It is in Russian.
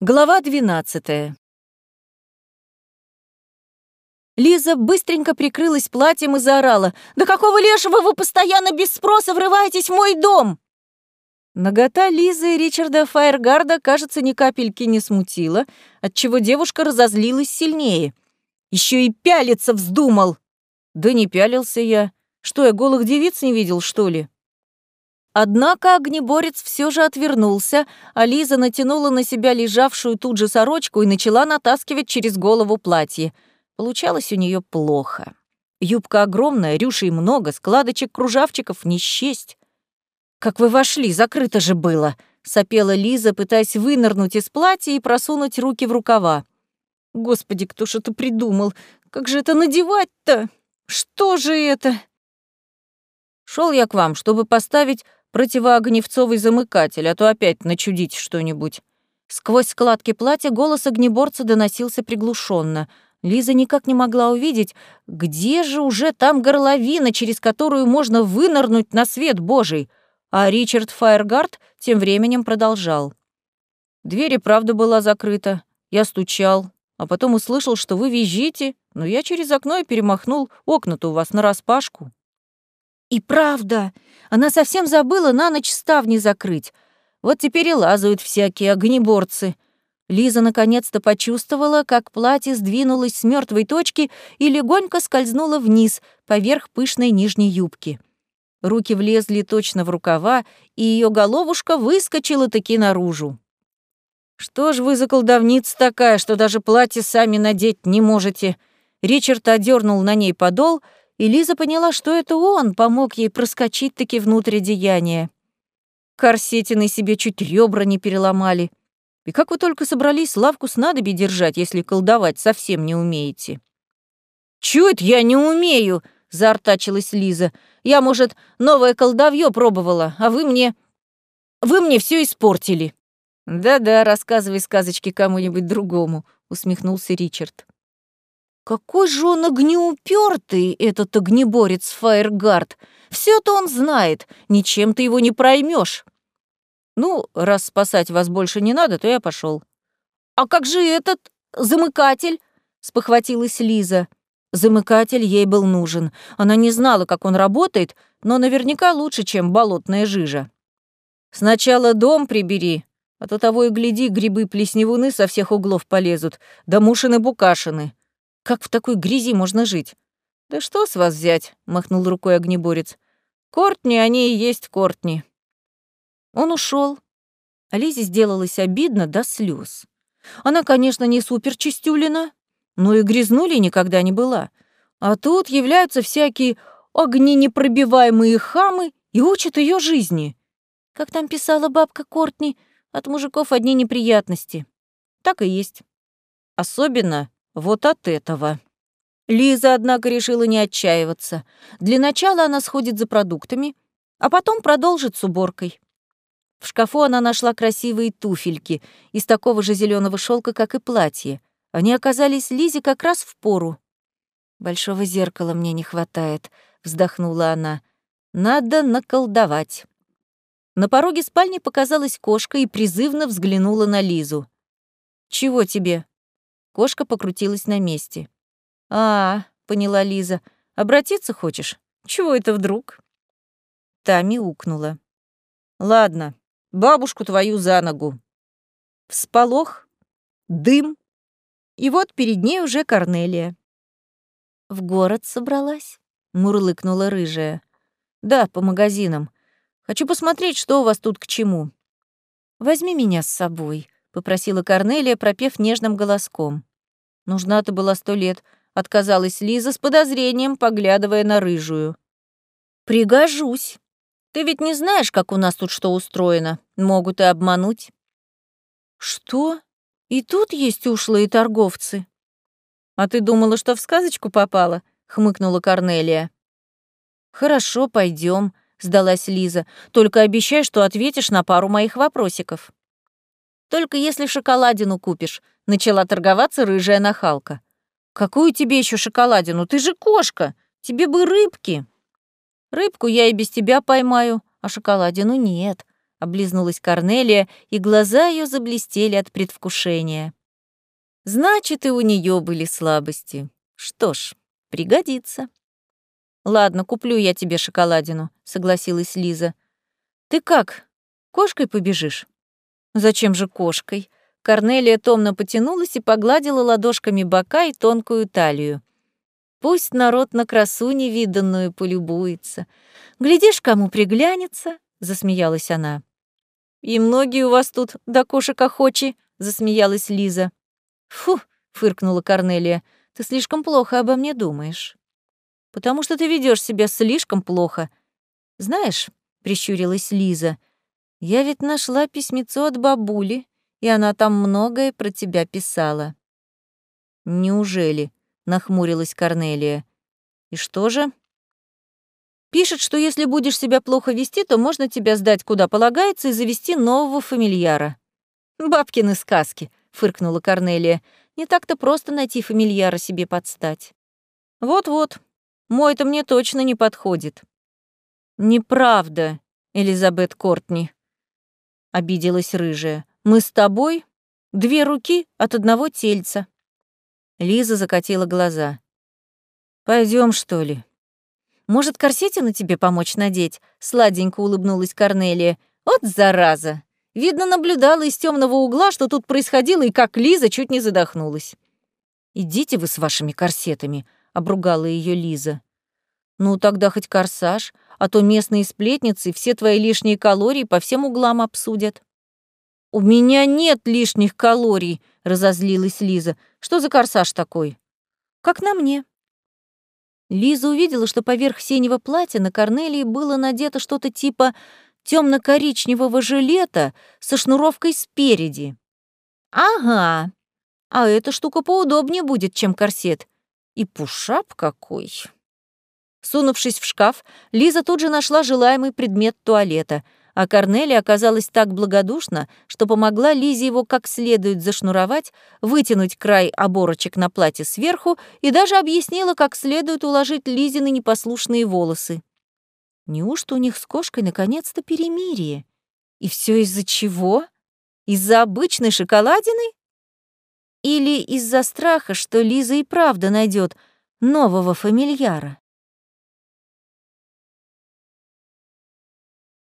Глава 12. Лиза быстренько прикрылась платьем и заорала. «Да какого лешего вы постоянно без спроса врываетесь в мой дом?» Нагота Лизы и Ричарда Фаергарда, кажется, ни капельки не смутила, отчего девушка разозлилась сильнее. Еще и пялиться вздумал. Да не пялился я. Что, я голых девиц не видел, что ли? Однако огнеборец все же отвернулся, а Лиза натянула на себя лежавшую тут же сорочку и начала натаскивать через голову платье. Получалось у нее плохо. Юбка огромная, рюшей много, складочек кружавчиков не счесть. «Как вы вошли, закрыто же было!» — сопела Лиза, пытаясь вынырнуть из платья и просунуть руки в рукава. «Господи, кто ж это придумал? Как же это надевать-то? Что же это?» Шел я к вам, чтобы поставить противоогневцовый замыкатель, а то опять начудить что-нибудь. Сквозь складки платья голос огнеборца доносился приглушенно. Лиза никак не могла увидеть, где же уже там горловина, через которую можно вынырнуть на свет Божий. А Ричард Фаергард тем временем продолжал. Дверь и правда была закрыта. Я стучал, а потом услышал, что вы визжите, но я через окно и перемахнул. Окна-то у вас нараспашку. И правда, она совсем забыла на ночь ставни закрыть. Вот теперь и лазают всякие огнеборцы. Лиза наконец-то почувствовала, как платье сдвинулось с мертвой точки и легонько скользнуло вниз, поверх пышной нижней юбки. Руки влезли точно в рукава, и ее головушка выскочила таки наружу. «Что ж вы за колдовница такая, что даже платье сами надеть не можете?» Ричард одернул на ней подол — и Лиза поняла, что это он помог ей проскочить-таки внутрь одеяния. Корсетины себе чуть ребра не переломали. И как вы только собрались лавку снадобий держать, если колдовать совсем не умеете? «Чует, я не умею!» — заортачилась Лиза. «Я, может, новое колдовье пробовала, а вы мне... Вы мне все испортили». «Да-да, рассказывай сказочки кому-нибудь другому», — усмехнулся Ричард. Какой же он огнеупертый, этот огнеборец Фаергард. все то он знает, ничем ты его не проймешь. Ну, раз спасать вас больше не надо, то я пошел. А как же этот замыкатель? спохватилась Лиза. Замыкатель ей был нужен. Она не знала, как он работает, но наверняка лучше, чем болотная жижа. Сначала дом прибери, а то того и гляди, грибы-плесневуны со всех углов полезут, да мушины-букашины. Как в такой грязи можно жить? Да что с вас взять? махнул рукой огнеборец. Кортни, они и есть Кортни. Он ушел. Лизе сделалось обидно до слез. Она, конечно, не суперчистюлина, но и грязнули никогда не была. А тут являются всякие огненепробиваемые хамы и учат ее жизни. Как там писала бабка Кортни, от мужиков одни неприятности. Так и есть. Особенно вот от этого. Лиза, однако, решила не отчаиваться. Для начала она сходит за продуктами, а потом продолжит с уборкой. В шкафу она нашла красивые туфельки из такого же зеленого шелка, как и платье. Они оказались Лизе как раз в пору. «Большого зеркала мне не хватает», — вздохнула она. «Надо наколдовать». На пороге спальни показалась кошка и призывно взглянула на Лизу. «Чего тебе?» Кошка покрутилась на месте. «А, — поняла Лиза, — обратиться хочешь? Чего это вдруг?» Та мяукнула. «Ладно, бабушку твою за ногу». Всполох, дым, и вот перед ней уже Корнелия. «В город собралась?» — мурлыкнула рыжая. «Да, по магазинам. Хочу посмотреть, что у вас тут к чему». «Возьми меня с собой», — попросила Корнелия, пропев нежным голоском. Нужна ты была сто лет, отказалась Лиза с подозрением, поглядывая на рыжую. Пригожусь. Ты ведь не знаешь, как у нас тут что устроено. Могут и обмануть. Что? И тут есть ушлые торговцы? А ты думала, что в сказочку попала? хмыкнула Корнелия. Хорошо, пойдем, сдалась Лиза. Только обещай, что ответишь на пару моих вопросиков. Только если шоколадину купишь, начала торговаться рыжая нахалка. Какую тебе еще шоколадину? Ты же кошка. Тебе бы рыбки. Рыбку я и без тебя поймаю, а шоколадину нет, — облизнулась Корнелия, и глаза ее заблестели от предвкушения. «Значит, и у нее были слабости. Что ж, пригодится». «Ладно, куплю я тебе шоколадину», — согласилась Лиза. «Ты как, кошкой побежишь?» «Зачем же кошкой?» Корнелия томно потянулась и погладила ладошками бока и тонкую талию. Пусть народ на красу невиданную полюбуется. Глядишь, кому приглянется, — засмеялась она. «И многие у вас тут до кошек охочи», — засмеялась Лиза. «Фу», — фыркнула Корнелия, — «ты слишком плохо обо мне думаешь». «Потому что ты ведешь себя слишком плохо. Знаешь», — прищурилась Лиза, — «я ведь нашла письмецо от бабули, и она там многое про тебя писала». «Неужели?» — нахмурилась Корнелия. «И что же?» Пишет, что если будешь себя плохо вести, то можно тебя сдать куда полагается и завести нового фамильяра. «Бабкины сказки», — фыркнула Корнелия. «Не так-то просто найти фамильяра себе подстать». «Вот-вот, мой-то мне точно не подходит». «Неправда, Элизабет Кортни», — обиделась рыжая. «Мы с тобой две руки от одного тельца». Лиза закатила глаза. Пойдем, что ли?» Может, корсетину тебе помочь надеть?» — сладенько улыбнулась Корнелия. «Вот зараза! Видно, наблюдала из темного угла, что тут происходило, и как Лиза чуть не задохнулась». «Идите вы с вашими корсетами», — обругала ее Лиза. «Ну, тогда хоть корсаж, а то местные сплетницы все твои лишние калории по всем углам обсудят». «У меня нет лишних калорий», — разозлилась Лиза. «Что за корсаж такой?» «Как на мне», Лиза увидела, что поверх синего платья на Корнелии было надето что-то типа темно-коричневого жилета со шнуровкой спереди. «Ага, а эта штука поудобнее будет, чем корсет. И пушап какой!» Сунувшись в шкаф, Лиза тут же нашла желаемый предмет туалета — а Корнелия оказалась так благодушна, что помогла Лизе его как следует зашнуровать, вытянуть край оборочек на платье сверху и даже объяснила, как следует уложить Лизины непослушные волосы. Неужто у них с кошкой наконец-то перемирие? И все из-за чего? Из-за обычной шоколадины? Или из-за страха, что Лиза и правда найдет нового фамильяра?